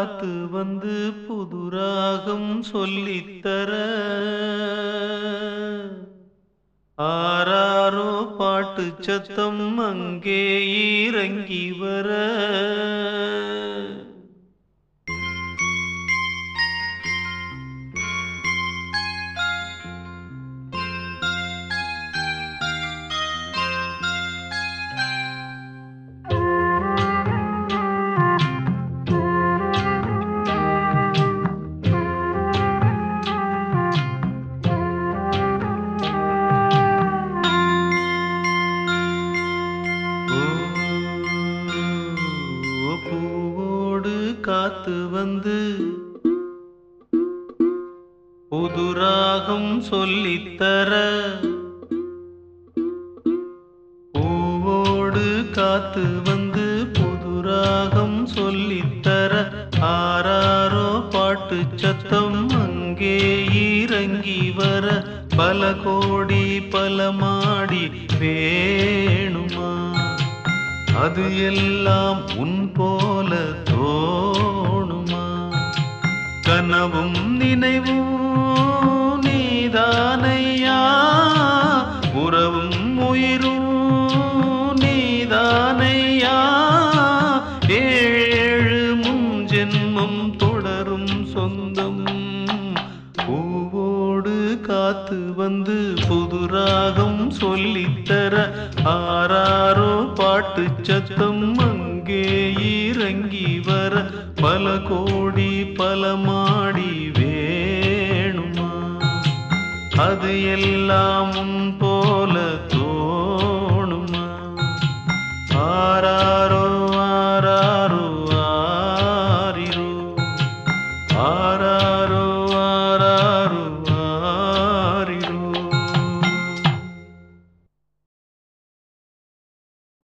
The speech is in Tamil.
காத்து வந்து புதுராகம் சொல்லித்தர. ஆராரோ பாட்டு சத்தம் அங்கே இறங்கி வர. காத்து வந்து புதுராகம் சொல்லித்தர பூவோடு காத்து வந்து புதுராகம் சொல்லித்தர ஆராரோ பாட்டு சத்தம் அங்கே இறங்கி வர. பல கோடி பல மாடி வேணுமா? அது எல்லாம் உன் போ கனவும் நினைவும் நீதானையா? உறவும் உயிரும் நீதானையா? ஏழு முன்ஜென்மம் தொடரும் சொந்தம். பூவோடு காத்து வந்து புதுராகம் சொல்லித்தர ஆறாரோ பாட்டு சத்தம் அங்கே இறங்கி வர பல கோடி பலமா அது எல்லாம் உன் போல தோ